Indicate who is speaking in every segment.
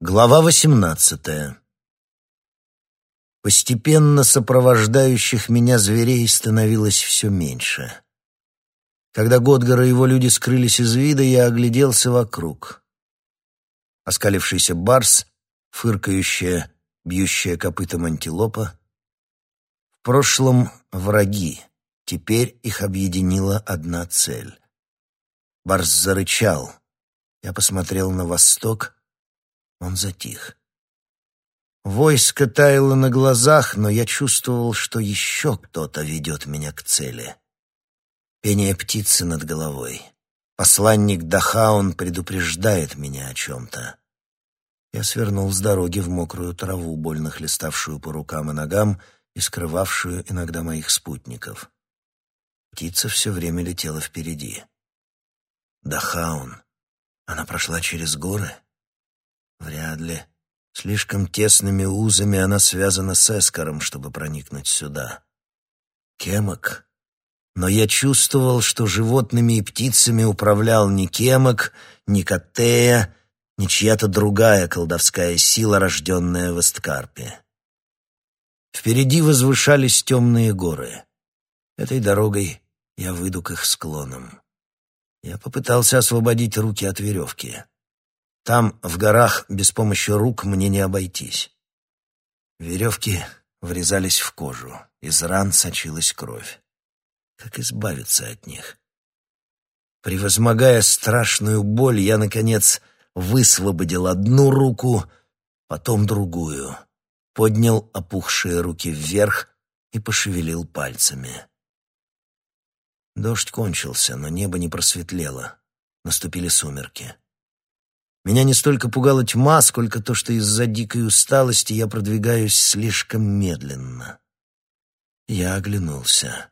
Speaker 1: Глава восемнадцатая. Постепенно сопровождающих меня зверей становилось все меньше. Когда Годгар и его люди скрылись из вида, я огляделся вокруг. Оскалившийся барс, фыркающая, бьющая копытом антилопа. В прошлом враги, теперь их объединила одна цель. Барс зарычал. Я посмотрел на восток — он затих. Войско таяло на глазах, но я чувствовал, что еще кто-то ведет меня к цели. Пение птицы над головой. Посланник Дахаун предупреждает меня о чем-то. Я свернул с дороги в мокрую траву, больно хлеставшую по рукам и ногам и скрывавшую иногда моих спутников. Птица все время летела впереди. Дахаун. Она прошла через горы? Вряд ли. Слишком тесными узами она связана с Эскором, чтобы проникнуть сюда. Кемок. Но я чувствовал, что животными и птицами управлял не Кемок, не Катея, не чья-то другая колдовская сила, рожденная в Эсткарпе. Впереди возвышались темные горы. Этой дорогой я выйду к их склонам. Я попытался освободить руки от веревки. Там, в горах, без помощи рук мне не обойтись. Веревки врезались в кожу, из ран сочилась кровь. Как избавиться от них? Превозмогая страшную боль, я, наконец, высвободил одну руку, потом другую, поднял опухшие руки вверх и пошевелил пальцами. Дождь кончился, но небо не просветлело. Наступили сумерки. Меня не столько пугала тьма, сколько то, что из-за дикой усталости я продвигаюсь слишком медленно. Я оглянулся.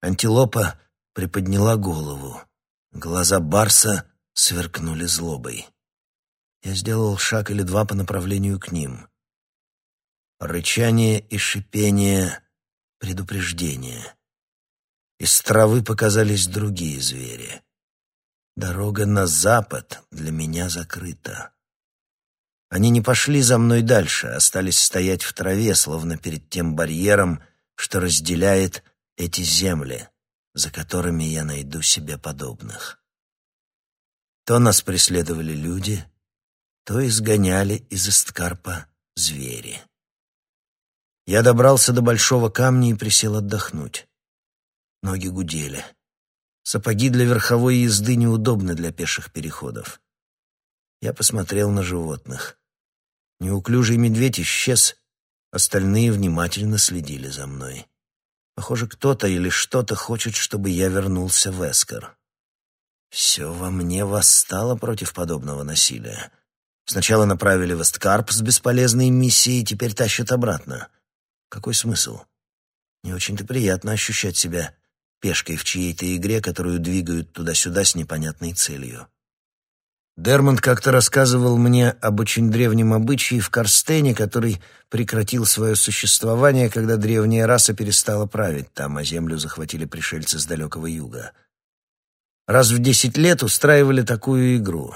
Speaker 1: Антилопа приподняла голову. Глаза барса сверкнули злобой. Я сделал шаг или два по направлению к ним. Рычание и шипение — предупреждение. Из травы показались другие звери. Дорога на запад для меня закрыта. Они не пошли за мной дальше, остались стоять в траве, словно перед тем барьером, что разделяет эти земли, за которыми я найду себе подобных. То нас преследовали люди, то изгоняли из Исткарпа звери. Я добрался до большого камня и присел отдохнуть. Ноги гудели. Сапоги для верховой езды неудобны для пеших переходов. Я посмотрел на животных. Неуклюжий медведь исчез, остальные внимательно следили за мной. Похоже, кто-то или что-то хочет, чтобы я вернулся в Эскор. Все во мне восстало против подобного насилия. Сначала направили в Эсткарп с бесполезной миссией, теперь тащат обратно. Какой смысл? Не очень-то приятно ощущать себя пешкой в чьей-то игре, которую двигают туда-сюда с непонятной целью. Дермонд как-то рассказывал мне об очень древнем обычае в Карстене, который прекратил свое существование, когда древняя раса перестала править там, а землю захватили пришельцы с далекого юга. Раз в десять лет устраивали такую игру.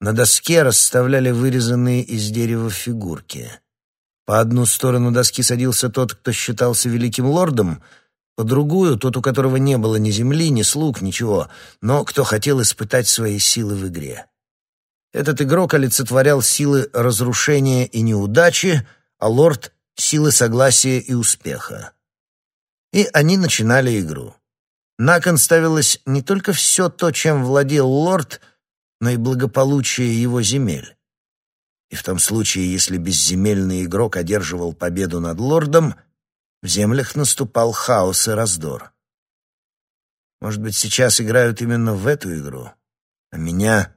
Speaker 1: На доске расставляли вырезанные из дерева фигурки. По одну сторону доски садился тот, кто считался великим лордом — другую — тот, у которого не было ни земли, ни слуг, ничего, но кто хотел испытать свои силы в игре. Этот игрок олицетворял силы разрушения и неудачи, а лорд — силы согласия и успеха. И они начинали игру. На кон ставилось не только все то, чем владел лорд, но и благополучие его земель. И в том случае, если безземельный игрок одерживал победу над лордом — в землях наступал хаос и раздор. Может быть, сейчас играют именно в эту игру, а меня,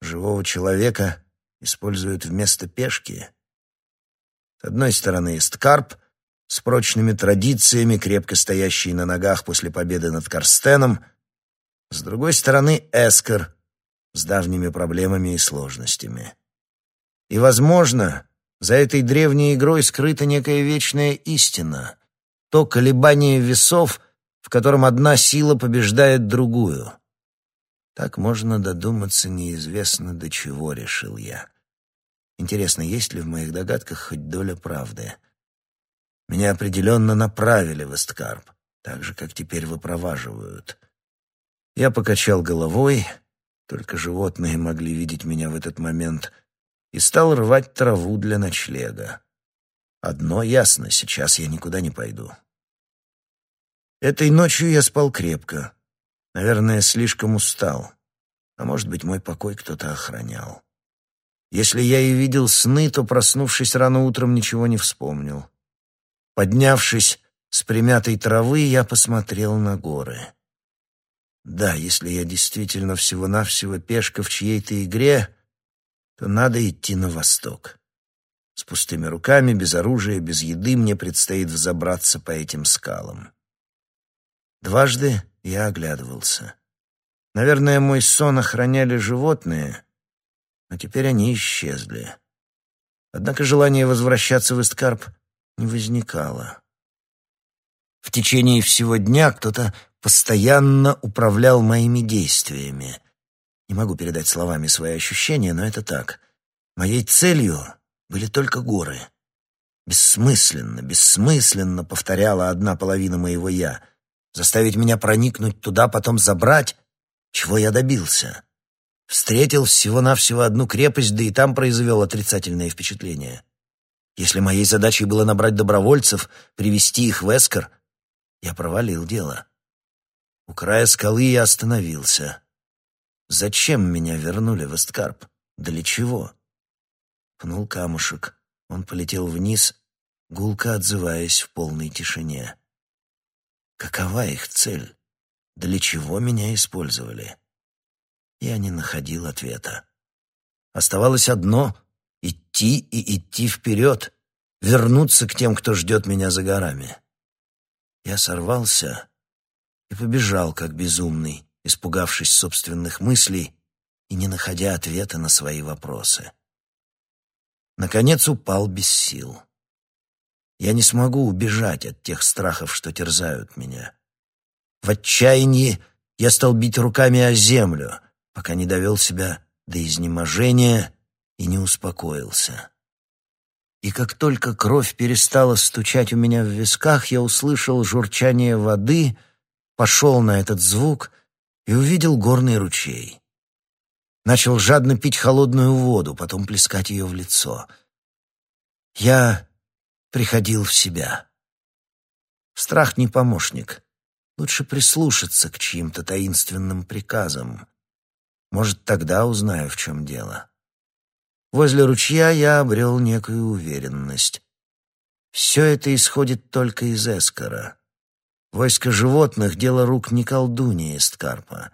Speaker 1: живого человека, используют вместо пешки. С одной стороны есть с прочными традициями, крепко стоящий на ногах после победы над Карстеном, с другой стороны Эскер с давними проблемами и сложностями. И, возможно, за этой древней игрой скрыта некая вечная истина, то колебание весов, в котором одна сила побеждает другую. Так можно додуматься неизвестно до чего, решил я. Интересно, есть ли в моих догадках хоть доля правды? Меня определенно направили в Эсткарп, так же, как теперь выпроваживают. Я покачал головой, только животные могли видеть меня в этот момент, и стал рвать траву для ночлега. Одно ясно, сейчас я никуда не пойду. Этой ночью я спал крепко. Наверное, слишком устал. А может быть, мой покой кто-то охранял. Если я и видел сны, то, проснувшись рано утром, ничего не вспомнил. Поднявшись с примятой травы, я посмотрел на горы. Да, если я действительно всего-навсего пешка в чьей-то игре, то надо идти на восток. С пустыми руками, без оружия, без еды мне предстоит взобраться по этим скалам. Дважды я оглядывался. Наверное, мой сон охраняли животные, но теперь они исчезли. Однако желание возвращаться в Эсткарп не возникало. В течение всего дня кто-то постоянно управлял моими действиями. Не могу передать словами свои ощущения, но это так. Моей целью были только горы. Бессмысленно, бессмысленно повторяла одна половина моего «я». Заставить меня проникнуть туда, потом забрать? Чего я добился? Встретил всего-навсего одну крепость, да и там произвел отрицательное впечатление. Если моей задачей было набрать добровольцев, привести их в Эскор, я провалил дело. У края скалы я остановился. Зачем меня вернули в Эсткарп? Для чего? Пнул камушек. Он полетел вниз, гулко отзываясь в полной тишине. Какова их цель? Для чего меня использовали? Я не находил ответа. Оставалось одно — идти и идти вперед, вернуться к тем, кто ждет меня за горами. Я сорвался и побежал, как безумный, испугавшись собственных мыслей и не находя ответа на свои вопросы. Наконец упал без сил. Я не смогу убежать от тех страхов, что терзают меня. В отчаянии я стал бить руками о землю, пока не довел себя до изнеможения и не успокоился. И как только кровь перестала стучать у меня в висках, я услышал журчание воды, пошел на этот звук и увидел горный ручей. Начал жадно пить холодную воду, потом плескать ее в лицо. Я приходил в себя. Страх не помощник. Лучше прислушаться к чьим-то таинственным приказам. Может, тогда узнаю, в чем дело. Возле ручья я обрел некую уверенность. Все это исходит только из Эскора. Войско животных — дело рук не колдуньи Эсткарпа.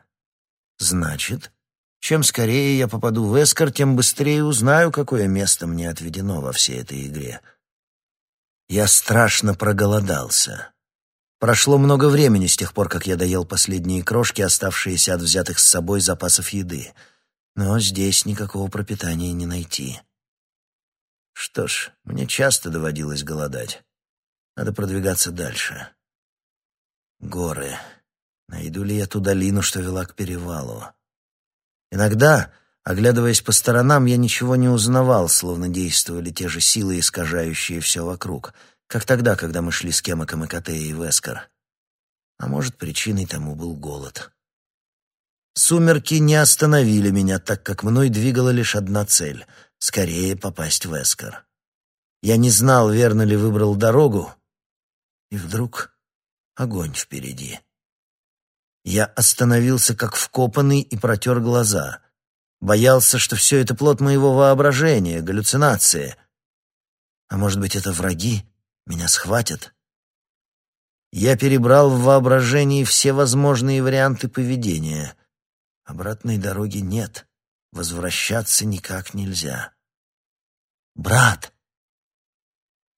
Speaker 1: Значит, чем скорее я попаду в Эскор, тем быстрее узнаю, какое место мне отведено во всей этой игре — я страшно проголодался. Прошло много времени с тех пор, как я доел последние крошки, оставшиеся от взятых с собой запасов еды. Но здесь никакого пропитания не найти. Что ж, мне часто доводилось голодать. Надо продвигаться дальше. Горы. Найду ли я ту долину, что вела к перевалу? Иногда Оглядываясь по сторонам, я ничего не узнавал, словно действовали те же силы, искажающие все вокруг, как тогда, когда мы шли с Кемаком и Котеей и Вескар. А может, причиной тому был голод. Сумерки не остановили меня, так как мной двигала лишь одна цель — скорее попасть в Эскар. Я не знал, верно ли выбрал дорогу, и вдруг огонь впереди. Я остановился как вкопанный и протер глаза — Боялся, что все это плод моего воображения, галлюцинации. А может быть, это враги? Меня схватят? Я перебрал в воображении все возможные варианты поведения. Обратной дороги нет. Возвращаться никак нельзя. «Брат!»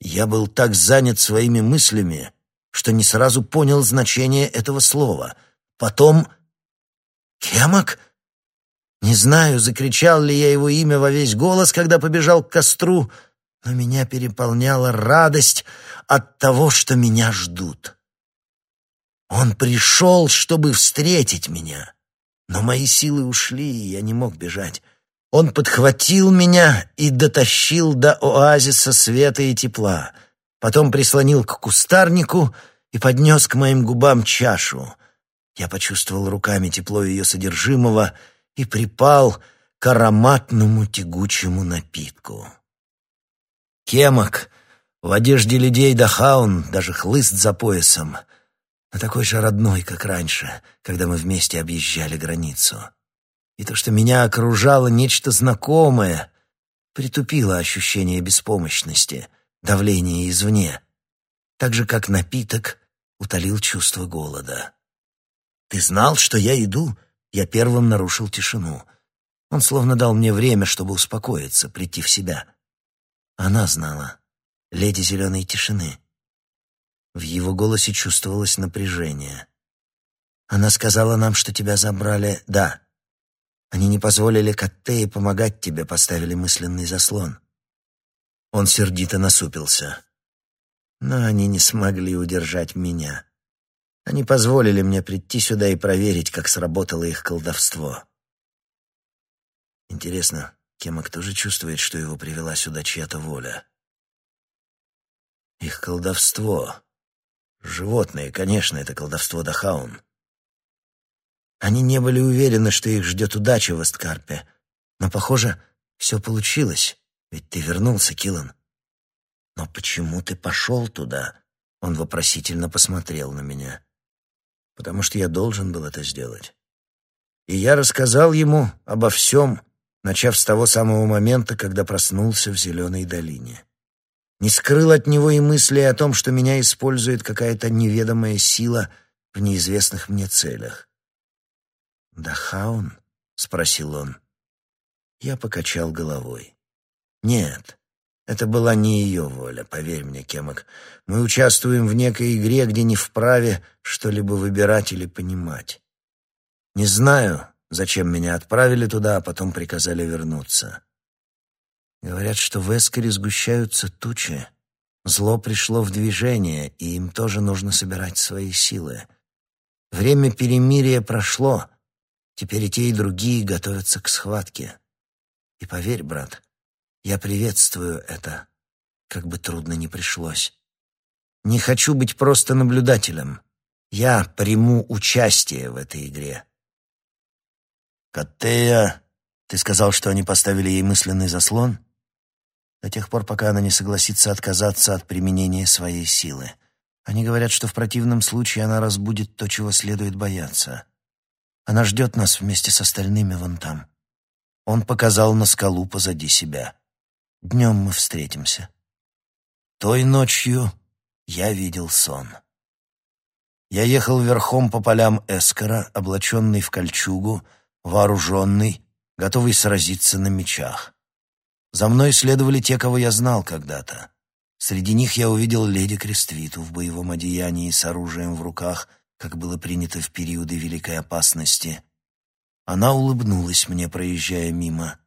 Speaker 1: Я был так занят своими мыслями, что не сразу понял значение этого слова. Потом... «Кемок?» Не знаю, закричал ли я его имя во весь голос, когда побежал к костру, но меня переполняла радость от того, что меня ждут. Он пришел, чтобы встретить меня, но мои силы ушли, и я не мог бежать. Он подхватил меня и дотащил до оазиса света и тепла, потом прислонил к кустарнику и поднес к моим губам чашу. Я почувствовал руками тепло ее содержимого и припал к ароматному тягучему напитку. Кемок в одежде людей Дахаун, даже хлыст за поясом, но такой же родной, как раньше, когда мы вместе объезжали границу. И то, что меня окружало нечто знакомое, притупило ощущение беспомощности, давления извне, так же, как напиток утолил чувство голода. «Ты знал, что я иду?» Я первым нарушил тишину. Он словно дал мне время, чтобы успокоиться, прийти в себя. Она знала. Леди зеленой тишины. В его голосе чувствовалось напряжение. Она сказала нам, что тебя забрали... Да. Они не позволили Каттее помогать тебе, поставили мысленный заслон. Он сердито насупился. Но они не смогли удержать меня. Они позволили мне прийти сюда и проверить, как сработало их колдовство. Интересно, Кемок тоже чувствует, что его привела сюда чья-то воля? Их колдовство. Животные, конечно, это колдовство Дахаун. Они не были уверены, что их ждет удача в Эсткарпе. Но, похоже, все получилось, ведь ты вернулся, Киллан. Но почему ты пошел туда? Он вопросительно посмотрел на меня потому что я должен был это сделать. И я рассказал ему обо всем, начав с того самого момента, когда проснулся в Зеленой долине. Не скрыл от него и мысли о том, что меня использует какая-то неведомая сила в неизвестных мне целях. «Дахаун?» — спросил он. Я покачал головой. «Нет, это была не ее воля, поверь мне, Кемок. Мы участвуем в некой игре, где не вправе что-либо выбирать или понимать. Не знаю, зачем меня отправили туда, а потом приказали вернуться. Говорят, что в Эскере сгущаются тучи. Зло пришло в движение, и им тоже нужно собирать свои силы. Время перемирия прошло. Теперь и те, и другие готовятся к схватке. И поверь, брат, я приветствую это, как бы трудно ни пришлось. Не хочу быть просто наблюдателем. Я приму участие в этой игре. Каттея, ты сказал, что они поставили ей мысленный заслон? До тех пор, пока она не согласится отказаться от применения своей силы. Они говорят, что в противном случае она разбудит то, чего следует бояться. Она ждет нас вместе с остальными вон там. Он показал на скалу позади себя. Днем мы встретимся. Той ночью я видел сон. Я ехал верхом по полям Эскора, облаченный в кольчугу, вооруженный, готовый сразиться на мечах. За мной следовали те, кого я знал когда-то. Среди них я увидел леди Крествиту в боевом одеянии с оружием в руках, как было принято в периоды великой опасности. Она улыбнулась мне, проезжая мимо.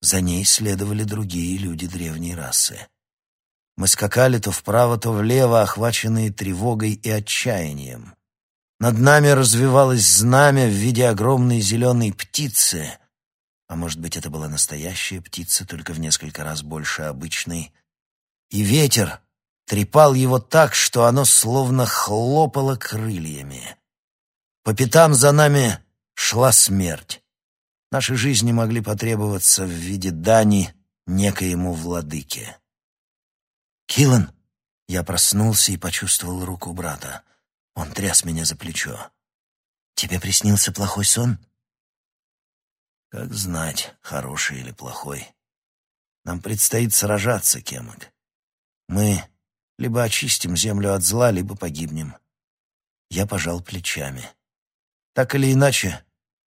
Speaker 1: За ней следовали другие люди древней расы. Мы скакали то вправо, то влево, охваченные тревогой и отчаянием. Над нами развивалось знамя в виде огромной зеленой птицы, а может быть, это была настоящая птица, только в несколько раз больше обычной. И ветер трепал его так, что оно словно хлопало крыльями. По пятам за нами шла смерть. Наши жизни могли потребоваться в виде дани некоему владыке. «Киллан!» Я проснулся и почувствовал руку брата. Он тряс меня за плечо. «Тебе приснился плохой сон?» «Как знать, хороший или плохой. Нам предстоит сражаться, Кемок. Мы либо очистим землю от зла, либо погибнем». Я пожал плечами. «Так или иначе,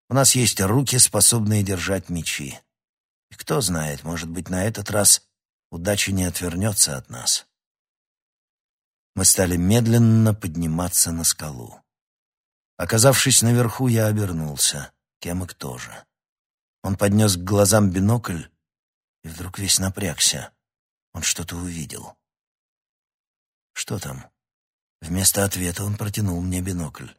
Speaker 1: у нас есть руки, способные держать мечи. И кто знает, может быть, на этот раз удача не отвернется от нас. Мы стали медленно подниматься на скалу. Оказавшись наверху, я обернулся. Кемок тоже. Он поднес к глазам бинокль и вдруг весь напрягся. Он что-то увидел. «Что там?» Вместо ответа он протянул мне бинокль.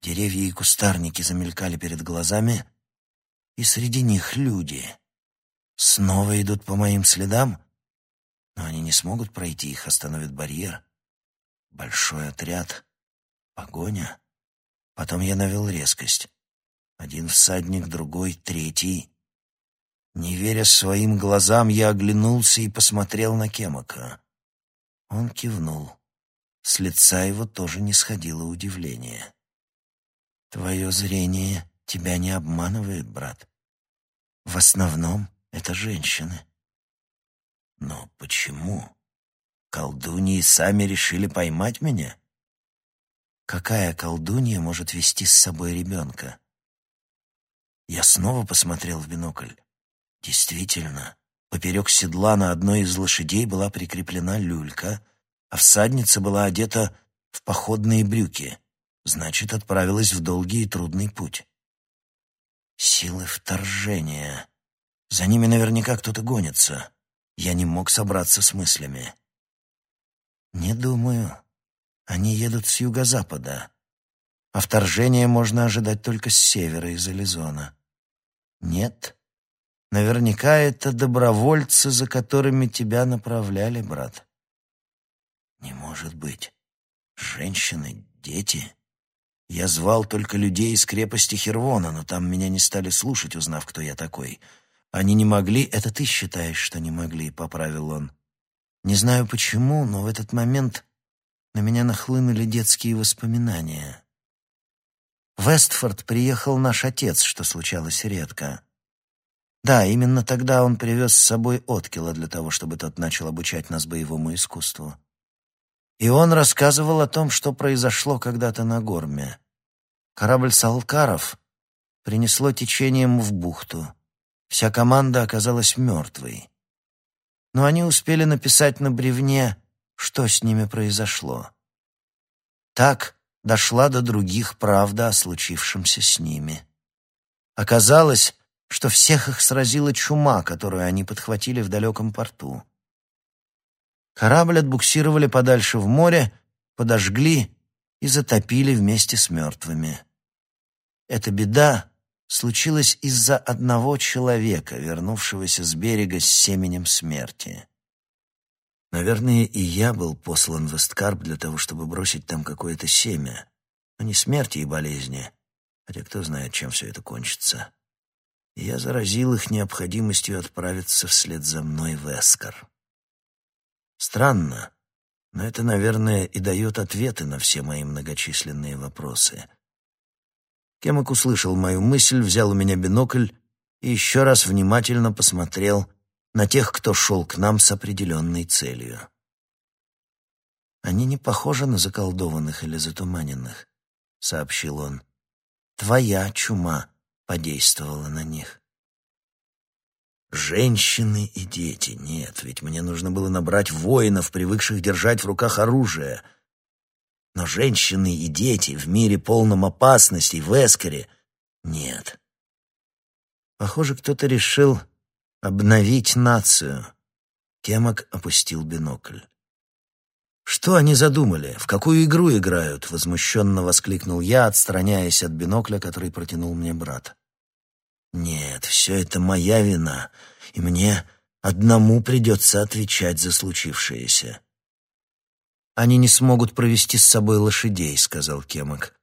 Speaker 1: Деревья и кустарники замелькали перед глазами, И среди них люди. Снова идут по моим следам? Но они не смогут пройти, их остановит барьер. Большой отряд. Погоня. Потом я навел резкость. Один всадник, другой, третий. Не веря своим глазам, я оглянулся и посмотрел на Кемака. Он кивнул. С лица его тоже не сходило удивление. «Твое зрение тебя не обманывает, брат. В основном это женщины». «Но почему? Колдуньи сами решили поймать меня?» «Какая колдунья может вести с собой ребенка?» Я снова посмотрел в бинокль. Действительно, поперек седла на одной из лошадей была прикреплена люлька, а всадница была одета в походные брюки, значит, отправилась в долгий и трудный путь. Силы вторжения. За ними наверняка кто-то гонится. Я не мог собраться с мыслями. Не думаю. Они едут с юго-запада. А вторжение можно ожидать только с севера из Ализона. Нет, Наверняка это добровольцы, за которыми тебя направляли, брат. Не может быть. Женщины, дети. Я звал только людей из крепости Хервона, но там меня не стали слушать, узнав, кто я такой. Они не могли, это ты считаешь, что не могли, поправил он. Не знаю почему, но в этот момент на меня нахлынули детские воспоминания. В Вестфорд приехал наш отец, что случалось редко. Да, именно тогда он привез с собой Откила для того, чтобы тот начал обучать нас боевому искусству. И он рассказывал о том, что произошло когда-то на Горме. Корабль Салкаров принесло течением в бухту. Вся команда оказалась мертвой. Но они успели написать на бревне, что с ними произошло. Так дошла до других правда о случившемся с ними. Оказалось, что всех их сразила чума, которую они подхватили в далеком порту. Корабль отбуксировали подальше в море, подожгли и затопили вместе с мертвыми. Эта беда случилась из-за одного человека, вернувшегося с берега с семенем смерти. Наверное, и я был послан в Эсткарп для того, чтобы бросить там какое-то семя, но не смерти и болезни, хотя кто знает, чем все это кончится я заразил их необходимостью отправиться вслед за мной в Эскар. Странно, но это, наверное, и дает ответы на все мои многочисленные вопросы. Кемок услышал мою мысль, взял у меня бинокль и еще раз внимательно посмотрел на тех, кто шел к нам с определенной целью. «Они не похожи на заколдованных или затуманенных», — сообщил он. «Твоя чума подействовало на них. Женщины и дети. Нет, ведь мне нужно было набрать воинов, привыкших держать в руках оружие. Но женщины и дети в мире полном опасностей, в Эскаре — нет. Похоже, кто-то решил обновить нацию. Кемок опустил бинокль. «Что они задумали? В какую игру играют?» — возмущенно воскликнул я, отстраняясь от бинокля, который протянул мне брат. «Нет, все это моя вина, и мне одному придется отвечать за случившееся». «Они не смогут провести с собой лошадей», — сказал Кемок.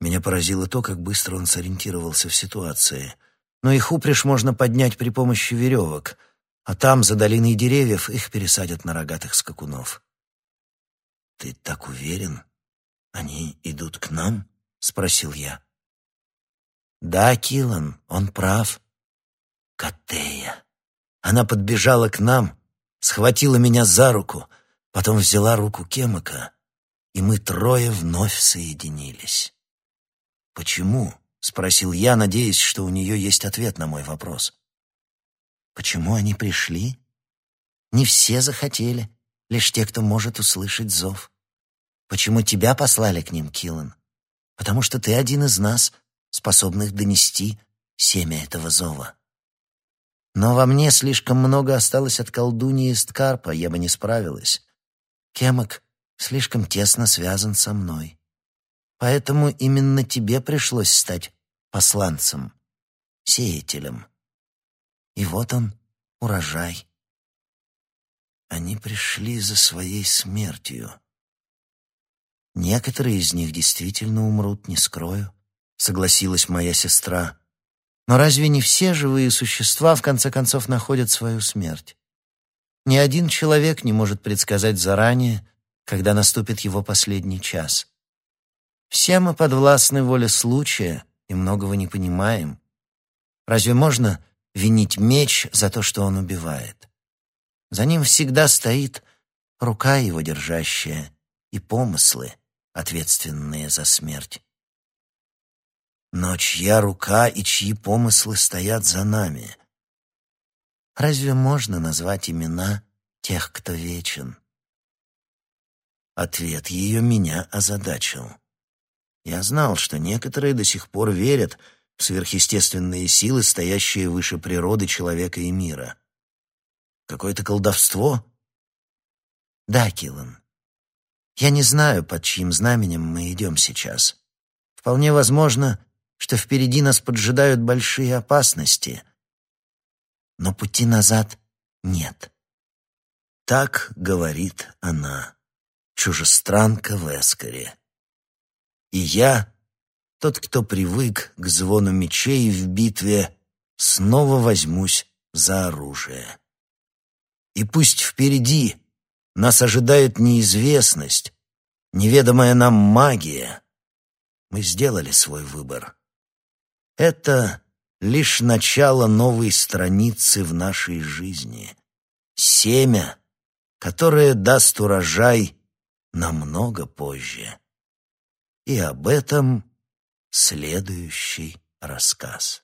Speaker 1: Меня поразило то, как быстро он сориентировался в ситуации. Но их упряжь можно поднять при помощи веревок, а там, за долиной деревьев, их пересадят на рогатых скакунов. «Ты так уверен? Они идут к нам?» — спросил я. «Да, Килан, он прав. Катея». Она подбежала к нам, схватила меня за руку, потом взяла руку Кемака, и мы трое вновь соединились. «Почему?» — спросил я, надеясь, что у нее есть ответ на мой вопрос. «Почему они пришли?» «Не все захотели лишь те, кто может услышать зов. Почему тебя послали к ним, Киллан? Потому что ты один из нас, способных донести семя этого зова. Но во мне слишком много осталось от колдуньи из Ткарпа, я бы не справилась. Кемок слишком тесно связан со мной. Поэтому именно тебе пришлось стать посланцем. сеятелем. И вот он, урожай. Они пришли за своей смертью. Некоторые из них действительно умрут, не скрою, согласилась моя сестра. Но разве не все живые существа в конце концов находят свою смерть? Ни один человек не может предсказать заранее, когда наступит его последний час. Все мы подвластны воле случая и многого не понимаем. Разве можно винить меч за то, что он убивает? За ним всегда стоит рука его держащая и помыслы, ответственные за смерть. Но чья рука и чьи помыслы стоят за нами? Разве можно назвать имена тех, кто вечен? Ответ ее меня озадачил. Я знал, что некоторые до сих пор верят в сверхъестественные силы, стоящие выше природы человека и мира. Какое-то колдовство? Да, Киллан. Я не знаю, под чьим знаменем мы идем сейчас. Вполне возможно, что впереди нас поджидают большие опасности. Но пути назад нет. Так говорит она чужестранка в Эскоре. И я, тот, кто привык к звону мечей в битве, снова возьмусь за оружие. И пусть впереди нас ожидает неизвестность, неведомая нам магия. Мы сделали свой выбор. Это лишь начало новой страницы в нашей жизни. Семя, которое даст урожай намного позже. И об этом следующий рассказ.